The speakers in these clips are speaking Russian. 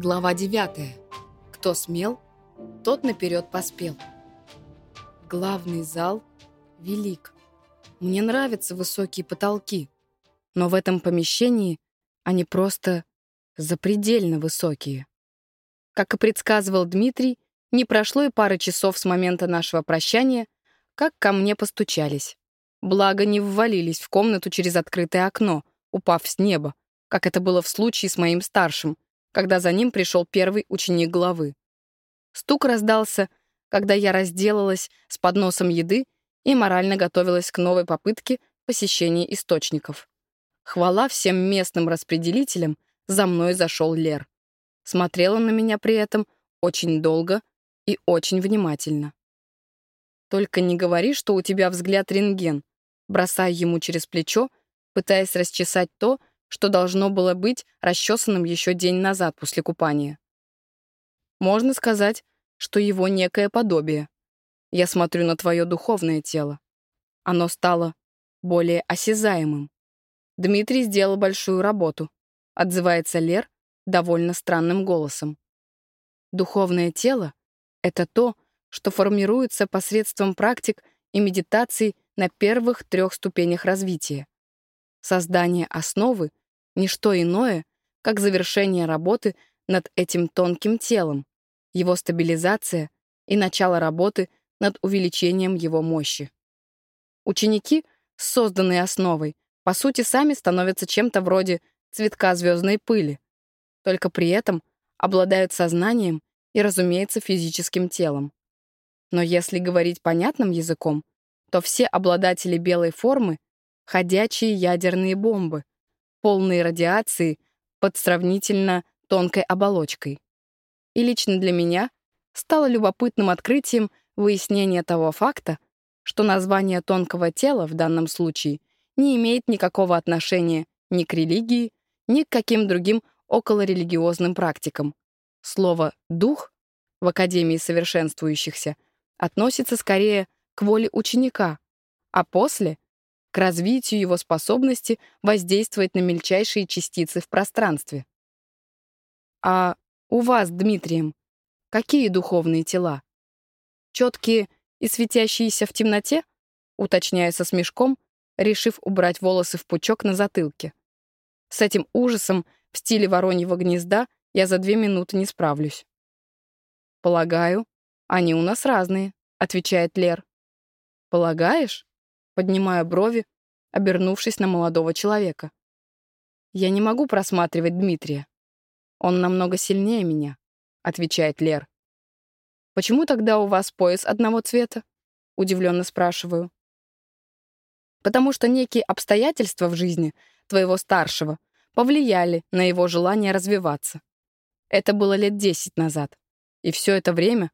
Глава 9. Кто смел, тот наперед поспел. Главный зал велик. Мне нравятся высокие потолки, но в этом помещении они просто запредельно высокие. Как и предсказывал Дмитрий, не прошло и пары часов с момента нашего прощания, как ко мне постучались. Благо, не ввалились в комнату через открытое окно, упав с неба, как это было в случае с моим старшим — когда за ним пришел первый ученик главы. Стук раздался, когда я разделалась с подносом еды и морально готовилась к новой попытке посещения источников. Хвала всем местным распределителям, за мной зашел Лер. Смотрела на меня при этом очень долго и очень внимательно. «Только не говори, что у тебя взгляд рентген», бросая ему через плечо, пытаясь расчесать то, что должно было быть расчесанным еще день назад после купания. Можно сказать, что его некое подобие. Я смотрю на твое духовное тело. Оно стало более осязаемым. Дмитрий сделал большую работу, отзывается Лер довольно странным голосом. Духовное тело — это то, что формируется посредством практик и медитаций на первых трех ступенях развития. Создание основы — ничто иное, как завершение работы над этим тонким телом, его стабилизация и начало работы над увеличением его мощи. Ученики с созданной основой, по сути, сами становятся чем-то вроде цветка звездной пыли, только при этом обладают сознанием и, разумеется, физическим телом. Но если говорить понятным языком, то все обладатели белой формы ходячие ядерные бомбы, полные радиации под сравнительно тонкой оболочкой. И лично для меня стало любопытным открытием выяснение того факта, что название тонкого тела в данном случае не имеет никакого отношения ни к религии, ни к каким другим околорелигиозным практикам. Слово «дух» в Академии совершенствующихся относится скорее к воле ученика, а после к развитию его способности воздействовать на мельчайшие частицы в пространстве. А у вас, Дмитрием, какие духовные тела? Четкие и светящиеся в темноте? Уточняя со смешком, решив убрать волосы в пучок на затылке. С этим ужасом в стиле вороньего гнезда я за две минуты не справлюсь. «Полагаю, они у нас разные», — отвечает Лер. «Полагаешь?» Поднимая брови, обернувшись на молодого человека. «Я не могу просматривать Дмитрия. Он намного сильнее меня», — отвечает Лер. «Почему тогда у вас пояс одного цвета?» — удивленно спрашиваю. «Потому что некие обстоятельства в жизни твоего старшего повлияли на его желание развиваться. Это было лет десять назад. И все это время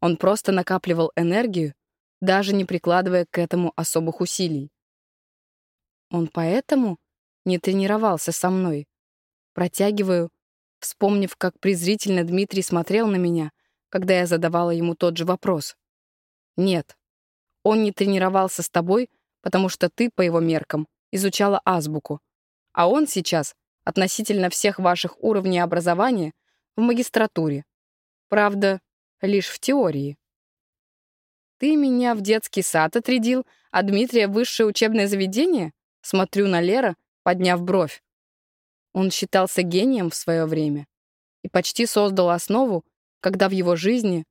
он просто накапливал энергию даже не прикладывая к этому особых усилий. Он поэтому не тренировался со мной. Протягиваю, вспомнив, как презрительно Дмитрий смотрел на меня, когда я задавала ему тот же вопрос. Нет, он не тренировался с тобой, потому что ты, по его меркам, изучала азбуку, а он сейчас, относительно всех ваших уровней образования, в магистратуре. Правда, лишь в теории. «Ты меня в детский сад отрядил, а Дмитрия высшее учебное заведение?» Смотрю на Лера, подняв бровь. Он считался гением в свое время и почти создал основу, когда в его жизни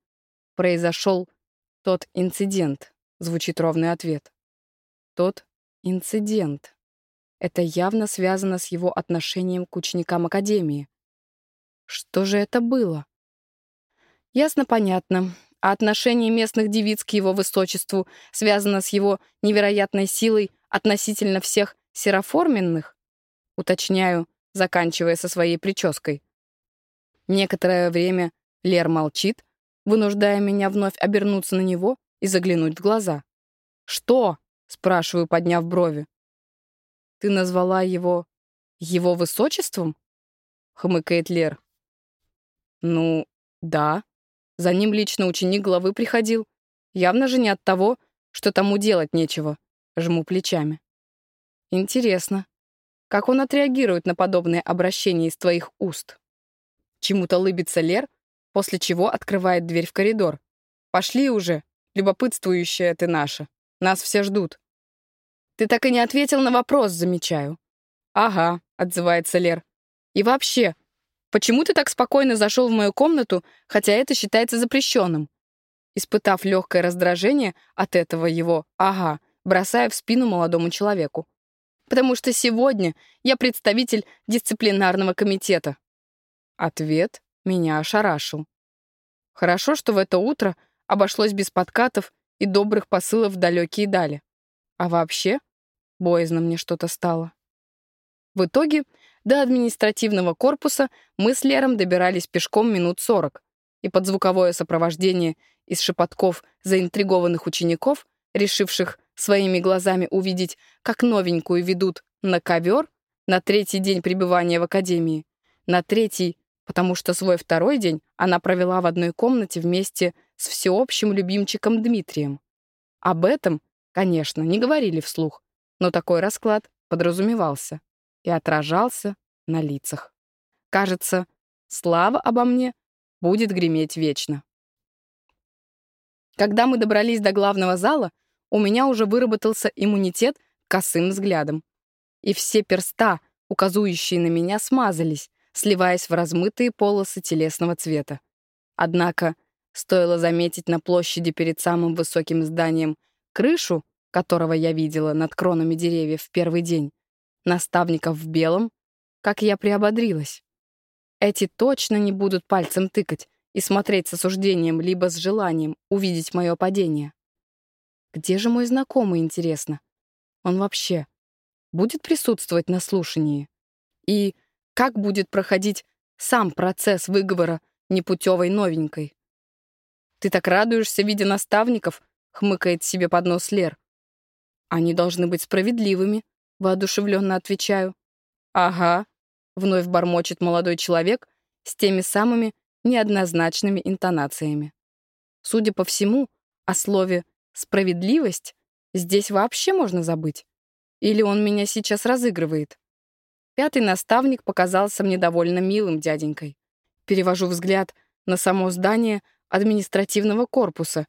произошел тот инцидент, звучит ровный ответ. Тот инцидент. Это явно связано с его отношением к ученикам Академии. Что же это было? Ясно-понятно а отношение местных девиц к его высочеству связано с его невероятной силой относительно всех сероформенных? Уточняю, заканчивая со своей прической. Некоторое время Лер молчит, вынуждая меня вновь обернуться на него и заглянуть в глаза. «Что?» — спрашиваю, подняв брови. «Ты назвала его... его высочеством?» — хмыкает Лер. «Ну, да», за ним лично ученик главы приходил. Явно же не от того, что тому делать нечего. Жму плечами. Интересно, как он отреагирует на подобное обращение из твоих уст? Чему-то лыбится Лер, после чего открывает дверь в коридор. «Пошли уже, любопытствующая ты наша. Нас все ждут». «Ты так и не ответил на вопрос, замечаю». «Ага», — отзывается Лер. «И вообще, почему ты так спокойно зашел в мою комнату, хотя это считается запрещенным?» Испытав легкое раздражение от этого его «ага», бросая в спину молодому человеку. «Потому что сегодня я представитель дисциплинарного комитета». Ответ меня ошарашил. Хорошо, что в это утро обошлось без подкатов и добрых посылов в далекие дали. А вообще, боязно мне что-то стало. В итоге до административного корпуса мы с Лером добирались пешком минут сорок, и под звуковое сопровождение из шепотков заинтригованных учеников, решивших своими глазами увидеть, как новенькую ведут на ковер на третий день пребывания в академии, на третий потому что свой второй день она провела в одной комнате вместе с всеобщим любимчиком Дмитрием. Об этом, конечно, не говорили вслух, но такой расклад подразумевался и отражался на лицах. Кажется, слава обо мне будет греметь вечно. Когда мы добрались до главного зала, у меня уже выработался иммунитет косым взглядом. И все перста, указующие на меня, смазались, сливаясь в размытые полосы телесного цвета. Однако, стоило заметить на площади перед самым высоким зданием крышу, которого я видела над кронами деревьев в первый день, наставников в белом, как я приободрилась. Эти точно не будут пальцем тыкать и смотреть с осуждением либо с желанием увидеть мое падение. Где же мой знакомый, интересно? Он вообще будет присутствовать на слушании? И как будет проходить сам процесс выговора непутевой новенькой. «Ты так радуешься, видя наставников», — хмыкает себе под нос Лер. «Они должны быть справедливыми», — воодушевленно отвечаю. «Ага», — вновь бормочет молодой человек с теми самыми неоднозначными интонациями. Судя по всему, о слове «справедливость» здесь вообще можно забыть. Или он меня сейчас разыгрывает? Пятый наставник показался мне довольно милым дяденькой. Перевожу взгляд на само здание административного корпуса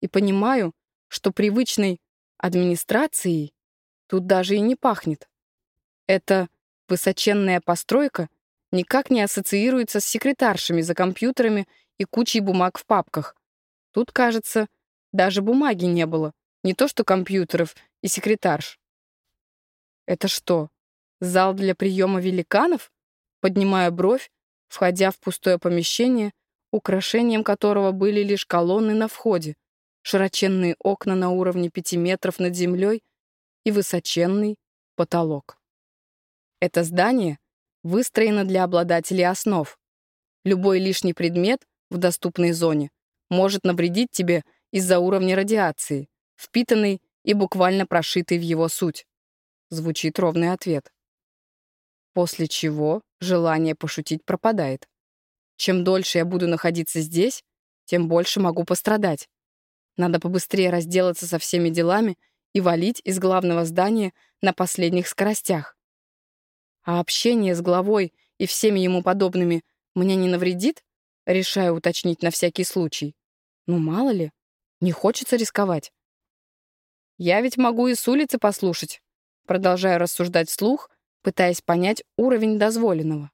и понимаю, что привычной администрацией тут даже и не пахнет. Эта высоченная постройка никак не ассоциируется с секретаршами за компьютерами и кучей бумаг в папках. Тут, кажется, даже бумаги не было, не то что компьютеров и секретарш. Это что, Зал для приема великанов? Поднимая бровь, входя в пустое помещение, украшением которого были лишь колонны на входе, широченные окна на уровне пяти метров над землей и высоченный потолок. Это здание выстроено для обладателей основ. Любой лишний предмет в доступной зоне может навредить тебе из-за уровня радиации, впитанной и буквально прошитой в его суть. Звучит ровный ответ. После чего желание пошутить пропадает. Чем дольше я буду находиться здесь, тем больше могу пострадать. Надо побыстрее разделаться со всеми делами и валить из главного здания на последних скоростях. А общение с главой и всеми ему подобными мне не навредит? Решаю уточнить на всякий случай. Ну, мало ли, не хочется рисковать. Я ведь могу и с улицы послушать. Продолжаю рассуждать вслух, пытаясь понять уровень дозволенного.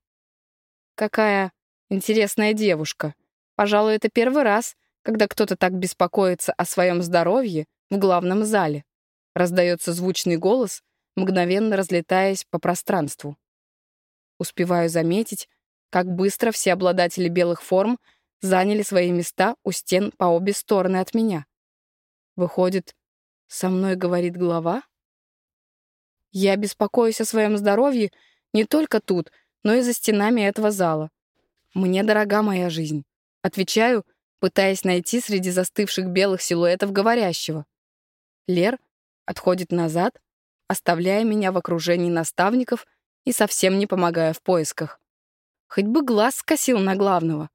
Какая интересная девушка. Пожалуй, это первый раз, когда кто-то так беспокоится о своем здоровье в главном зале. Раздается звучный голос, мгновенно разлетаясь по пространству. Успеваю заметить, как быстро все обладатели белых форм заняли свои места у стен по обе стороны от меня. Выходит, со мной говорит глава? Я беспокоюсь о своем здоровье не только тут, но и за стенами этого зала. Мне дорога моя жизнь. Отвечаю, пытаясь найти среди застывших белых силуэтов говорящего. Лер отходит назад, оставляя меня в окружении наставников и совсем не помогая в поисках. Хоть бы глаз скосил на главного.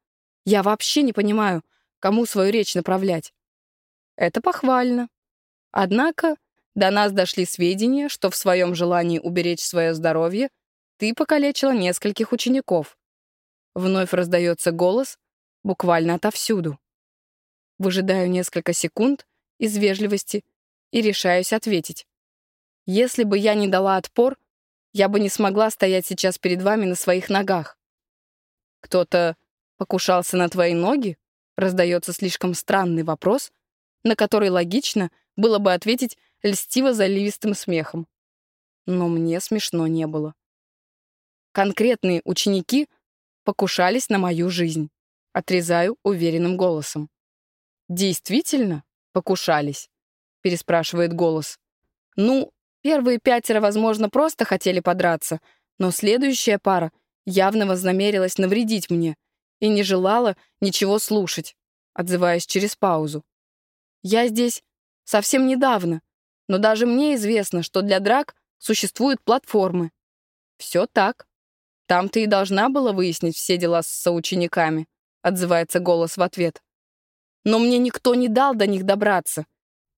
Я вообще не понимаю, кому свою речь направлять. Это похвально. Однако до нас дошли сведения, что в своем желании уберечь свое здоровье ты покалечила нескольких учеников. Вновь раздается голос, буквально отовсюду. Выжидаю несколько секунд из вежливости и решаюсь ответить. Если бы я не дала отпор, я бы не смогла стоять сейчас перед вами на своих ногах. Кто-то покушался на твои ноги? Раздается слишком странный вопрос, на который логично было бы ответить льстиво-заливистым смехом. Но мне смешно не было. Конкретные ученики покушались на мою жизнь. Отрезаю уверенным голосом. «Действительно покушались?» — переспрашивает голос. «Ну, первые пятеро, возможно, просто хотели подраться, но следующая пара явно вознамерилась навредить мне и не желала ничего слушать, отзываясь через паузу. Я здесь совсем недавно, но даже мне известно, что для драк существуют платформы. Все так. Там ты и должна была выяснить все дела с соучениками, отзывается голос в ответ. Но мне никто не дал до них добраться.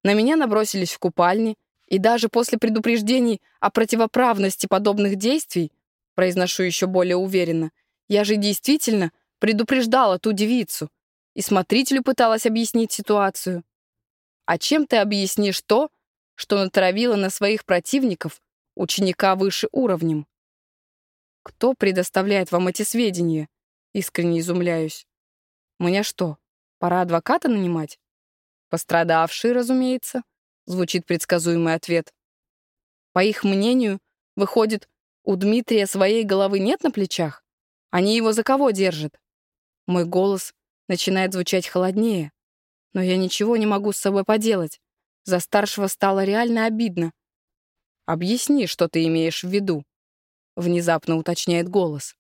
На меня набросились в купальне, и даже после предупреждений о противоправности подобных действий, произношу еще более уверенно, я же действительно предупреждала ту девицу и смотрителю пыталась объяснить ситуацию. А чем ты объяснишь то, что натравила на своих противников ученика выше уровнем? Кто предоставляет вам эти сведения? Искренне изумляюсь. Мне что, пора адвоката нанимать? Пострадавший, разумеется, звучит предсказуемый ответ. По их мнению, выходит, у Дмитрия своей головы нет на плечах? Они его за кого держат? Мой голос начинает звучать холоднее, но я ничего не могу с собой поделать. За старшего стало реально обидно. «Объясни, что ты имеешь в виду», внезапно уточняет голос.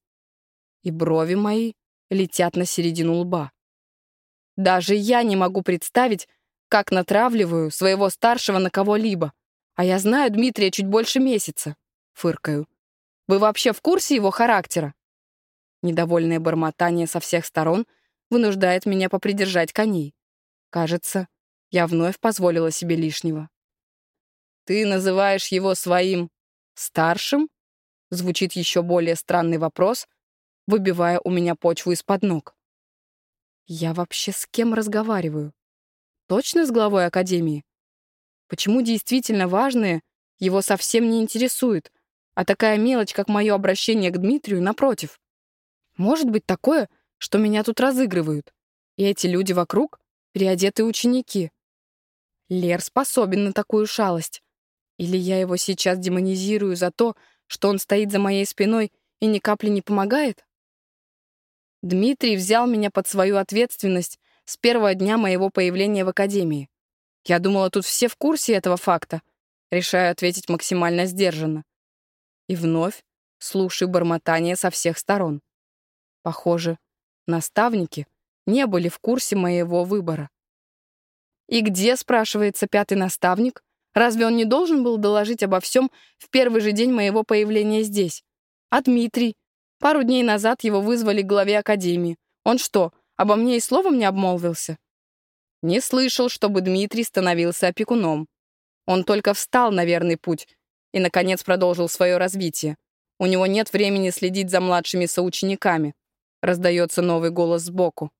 И брови мои летят на середину лба. Даже я не могу представить, как натравливаю своего старшего на кого-либо. А я знаю Дмитрия чуть больше месяца. Фыркаю. Вы вообще в курсе его характера? Недовольное бормотание со всех сторон вынуждает меня попридержать коней. Кажется, я вновь позволила себе лишнего. «Ты называешь его своим старшим?» Звучит еще более странный вопрос, выбивая у меня почву из-под ног. Я вообще с кем разговариваю? Точно с главой Академии? Почему действительно важное его совсем не интересует, а такая мелочь, как мое обращение к Дмитрию, напротив? Может быть такое, что меня тут разыгрывают, и эти люди вокруг — переодетые ученики. Лер способен на такую шалость. Или я его сейчас демонизирую за то, что он стоит за моей спиной и ни капли не помогает? Дмитрий взял меня под свою ответственность с первого дня моего появления в академии. Я думала, тут все в курсе этого факта. Решаю ответить максимально сдержанно. И вновь слушаю бормотание со всех сторон. Похоже, наставники не были в курсе моего выбора. «И где, — спрашивается пятый наставник, Разве он не должен был доложить обо всем в первый же день моего появления здесь? А Дмитрий? Пару дней назад его вызвали к главе академии. Он что, обо мне и словом не обмолвился? Не слышал, чтобы Дмитрий становился опекуном. Он только встал на верный путь и, наконец, продолжил свое развитие. У него нет времени следить за младшими соучениками. Раздается новый голос сбоку.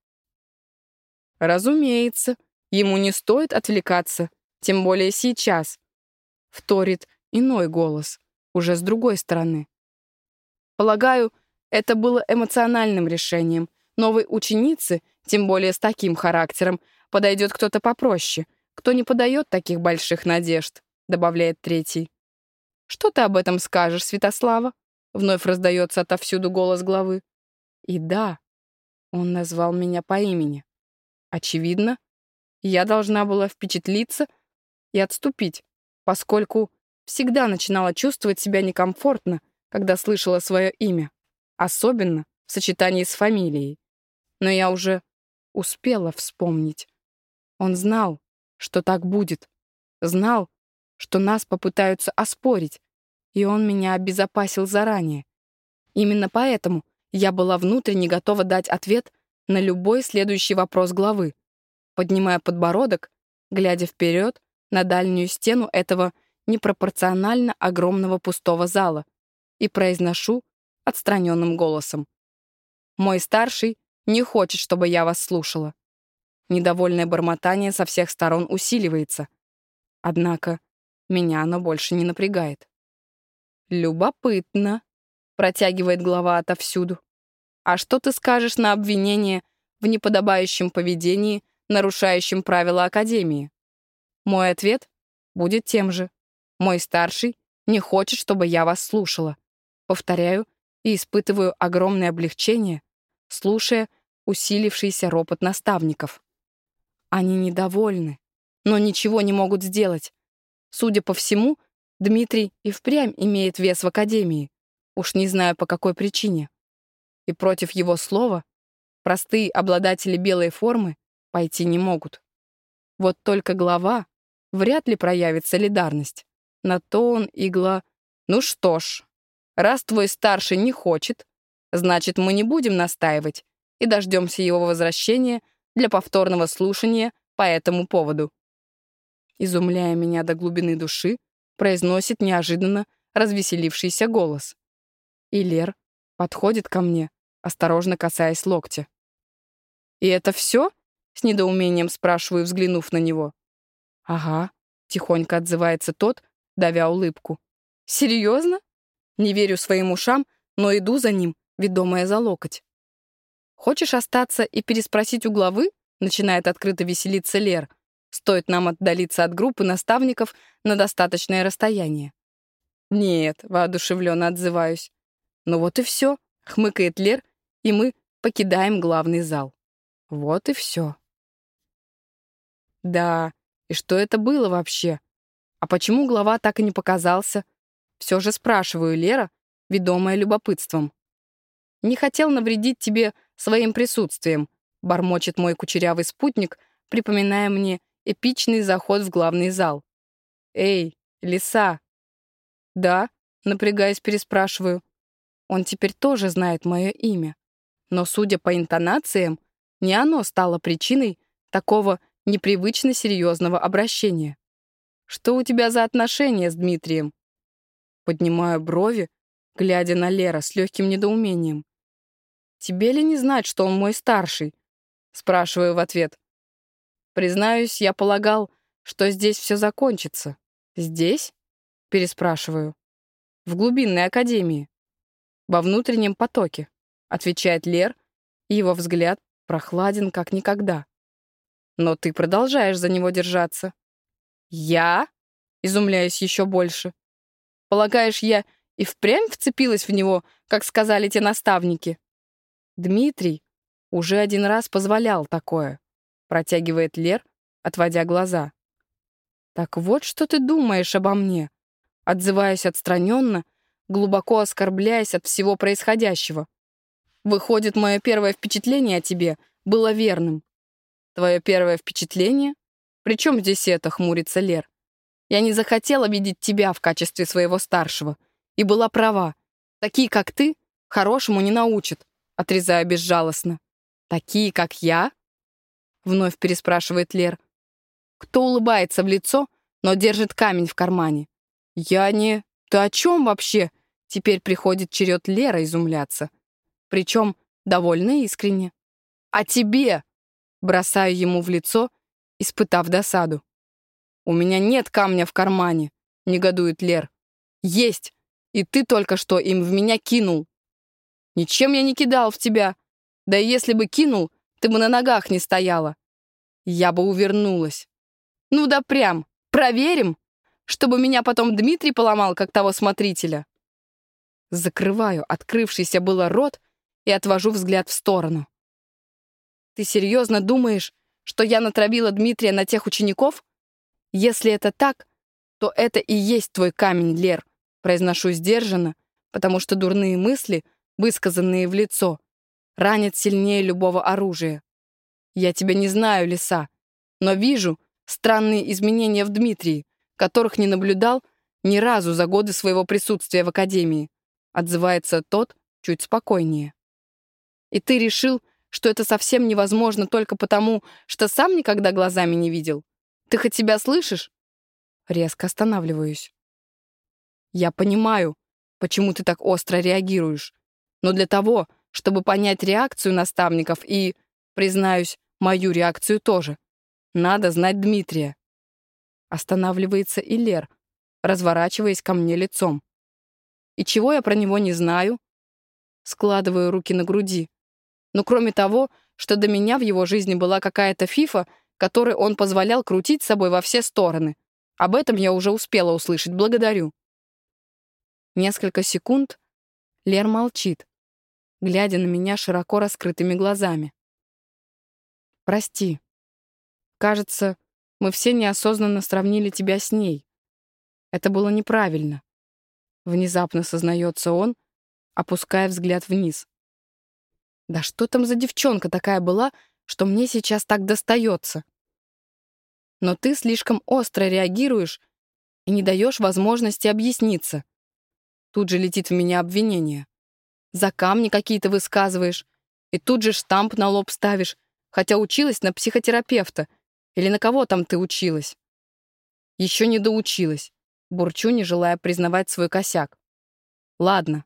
Разумеется, ему не стоит отвлекаться тем более сейчас. Вторит иной голос, уже с другой стороны. Полагаю, это было эмоциональным решением. Новой ученице, тем более с таким характером, подойдет кто-то попроще, кто не подает таких больших надежд, добавляет третий. Что ты об этом скажешь, Святослава? Вновь раздается отовсюду голос главы. И да, он назвал меня по имени. Очевидно, я должна была впечатлиться и отступить, поскольку всегда начинала чувствовать себя некомфортно, когда слышала свое имя, особенно в сочетании с фамилией. Но я уже успела вспомнить. Он знал, что так будет, знал, что нас попытаются оспорить, и он меня обезопасил заранее. Именно поэтому я была внутренне готова дать ответ на любой следующий вопрос главы, поднимая подбородок, глядя вперед на дальнюю стену этого непропорционально огромного пустого зала и произношу отстраненным голосом. Мой старший не хочет, чтобы я вас слушала. Недовольное бормотание со всех сторон усиливается. Однако меня оно больше не напрягает. «Любопытно», — протягивает глава отовсюду. «А что ты скажешь на обвинение в неподобающем поведении, нарушающем правила Академии?» Мой ответ будет тем же. Мой старший не хочет, чтобы я вас слушала. Повторяю и испытываю огромное облегчение, слушая усилившийся ропот наставников. Они недовольны, но ничего не могут сделать. Судя по всему, Дмитрий и впрямь имеет вес в Академии. Уж не знаю, по какой причине. И против его слова простые обладатели белой формы пойти не могут. Вот только глава вряд ли проявит солидарность. На то он игла... Ну что ж, раз твой старший не хочет, значит, мы не будем настаивать и дождемся его возвращения для повторного слушания по этому поводу. Изумляя меня до глубины души, произносит неожиданно развеселившийся голос. И Лер подходит ко мне, осторожно касаясь локтя. «И это все?» — с недоумением спрашиваю, взглянув на него. «Ага», — тихонько отзывается тот, давя улыбку. «Серьезно?» Не верю своим ушам, но иду за ним, ведомая за локоть. «Хочешь остаться и переспросить у главы?» начинает открыто веселиться Лер. Стоит нам отдалиться от группы наставников на достаточное расстояние. «Нет», — воодушевленно отзываюсь. «Ну вот и все», — хмыкает Лер, и мы покидаем главный зал. Вот и все. Да, и что это было вообще? А почему глава так и не показался? Все же спрашиваю Лера, ведомая любопытством. «Не хотел навредить тебе своим присутствием», бормочет мой кучерявый спутник, припоминая мне эпичный заход в главный зал. «Эй, лиса!» «Да», напрягаясь, переспрашиваю. Он теперь тоже знает мое имя. Но, судя по интонациям, не оно стало причиной такого непривычно серьезного обращения. «Что у тебя за отношения с Дмитрием?» Поднимаю брови, глядя на Лера с легким недоумением. «Тебе ли не знать, что он мой старший?» Спрашиваю в ответ. Признаюсь, я полагал, что здесь все закончится. Здесь? Переспрашиваю. В глубинной академии. Во внутреннем потоке, отвечает Лер, и его взгляд прохладен как никогда. Но ты продолжаешь за него держаться. Я? Изумляюсь еще больше. Полагаешь, я и впрямь вцепилась в него, как сказали те наставники? Дмитрий уже один раз позволял такое, протягивает Лер, отводя глаза. Так вот, что ты думаешь обо мне? Отзываясь отстраненно, глубоко оскорбляясь от всего происходящего. Выходит, мое первое впечатление о тебе было верным. Твое первое впечатление? Причем здесь это, хмурится Лер? Я не захотела видеть тебя в качестве своего старшего. И была права. Такие, как ты, хорошему не научат, отрезая безжалостно. Такие, как я? Вновь переспрашивает Лер. Кто улыбается в лицо, но держит камень в кармане? Я не... Ты о чем вообще? Теперь приходит черед Лера изумляться. Причем довольно искренне. «А тебе?» Бросаю ему в лицо, испытав досаду. «У меня нет камня в кармане», — негодует Лер. «Есть, и ты только что им в меня кинул». «Ничем я не кидал в тебя. Да и если бы кинул, ты бы на ногах не стояла. Я бы увернулась. Ну да прям, проверим, чтобы меня потом Дмитрий поломал, как того смотрителя». Закрываю открывшийся было рот и отвожу взгляд в сторону. Ты серьезно думаешь, что я натравила Дмитрия на тех учеников? Если это так, то это и есть твой камень, Лер, произношу сдержанно, потому что дурные мысли, высказанные в лицо, ранят сильнее любого оружия. Я тебя не знаю, лиса, но вижу странные изменения в Дмитрии, которых не наблюдал ни разу за годы своего присутствия в Академии. Отзывается тот чуть спокойнее. И ты решил, что это совсем невозможно только потому, что сам никогда глазами не видел? Ты хоть себя слышишь?» Резко останавливаюсь. «Я понимаю, почему ты так остро реагируешь, но для того, чтобы понять реакцию наставников и, признаюсь, мою реакцию тоже. Надо знать Дмитрия. Останавливается и Лер, разворачиваясь ко мне лицом. И чего я про него не знаю? Складываю руки на груди. Но кроме того, что до меня в его жизни была какая-то фифа, которой он позволял крутить собой во все стороны. Об этом я уже успела услышать, благодарю. Несколько секунд Лер молчит, глядя на меня широко раскрытыми глазами. «Прости. Кажется, мы все неосознанно сравнили тебя с ней. Это было неправильно. Внезапно сознается он, опуская взгляд вниз. Да что там за девчонка такая была, что мне сейчас так достается? Но ты слишком остро реагируешь и не даешь возможности объясниться. Тут же летит в меня обвинение. За камни какие-то высказываешь, и тут же штамп на лоб ставишь, хотя училась на психотерапевта. Или на кого там ты училась? Еще не доучилась. Бурчу, не желая признавать свой косяк. Ладно,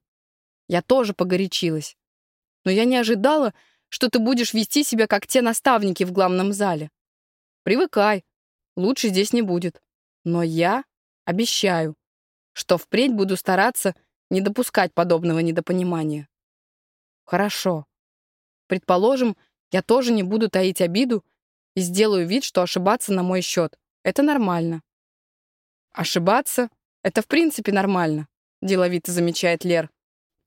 я тоже погорячилась. Но я не ожидала, что ты будешь вести себя, как те наставники в главном зале. Привыкай, лучше здесь не будет. Но я обещаю, что впредь буду стараться не допускать подобного недопонимания. Хорошо. Предположим, я тоже не буду таить обиду и сделаю вид, что ошибаться на мой счет. Это нормально. Ошибаться — это в принципе нормально, деловито замечает Лер.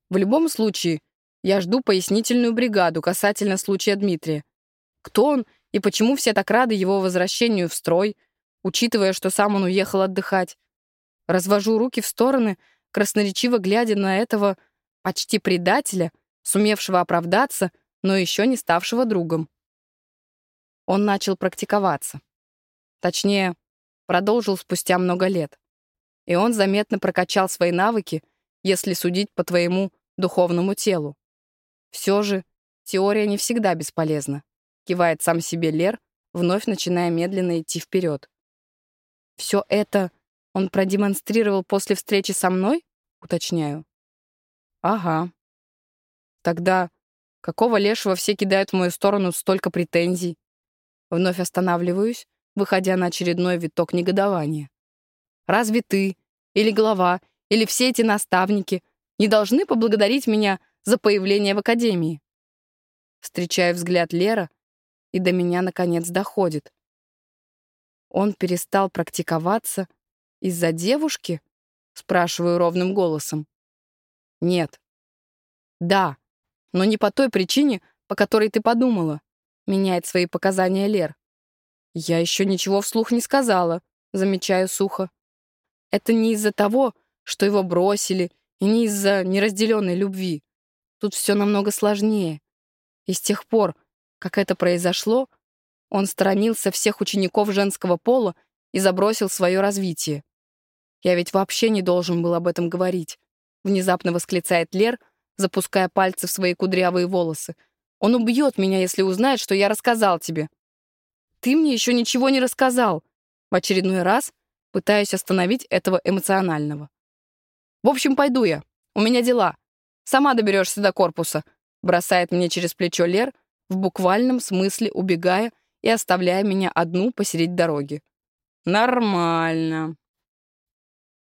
В любом случае, я жду пояснительную бригаду касательно случая Дмитрия. Кто он и почему все так рады его возвращению в строй, учитывая, что сам он уехал отдыхать. Развожу руки в стороны, красноречиво глядя на этого почти предателя, сумевшего оправдаться, но еще не ставшего другом. Он начал практиковаться. Точнее, продолжил спустя много лет. И он заметно прокачал свои навыки, если судить по твоему духовному телу. Все же теория не всегда бесполезна, кивает сам себе Лер, вновь начиная медленно идти вперед. Все это он продемонстрировал после встречи со мной? Уточняю. Ага. Тогда какого лешего все кидают в мою сторону столько претензий? Вновь останавливаюсь, выходя на очередной виток негодования. Разве ты, или глава, или все эти наставники не должны поблагодарить меня за появление в академии. Встречаю взгляд Лера, и до меня наконец доходит. Он перестал практиковаться из-за девушки? Спрашиваю ровным голосом. Нет. Да, но не по той причине, по которой ты подумала. Меняет свои показания Лер. Я еще ничего вслух не сказала, замечаю сухо. Это не из-за того, что его бросили, и не из-за неразделенной любви. Тут все намного сложнее. И с тех пор, как это произошло, он сторонился всех учеников женского пола и забросил свое развитие. «Я ведь вообще не должен был об этом говорить», — внезапно восклицает Лер, запуская пальцы в свои кудрявые волосы. «Он убьет меня, если узнает, что я рассказал тебе». «Ты мне еще ничего не рассказал», — в очередной раз пытаюсь остановить этого эмоционального. «В общем, пойду я. У меня дела. Сама доберешься до корпуса», — бросает мне через плечо Лер, в буквальном смысле убегая и оставляя меня одну посередине дороги. «Нормально»,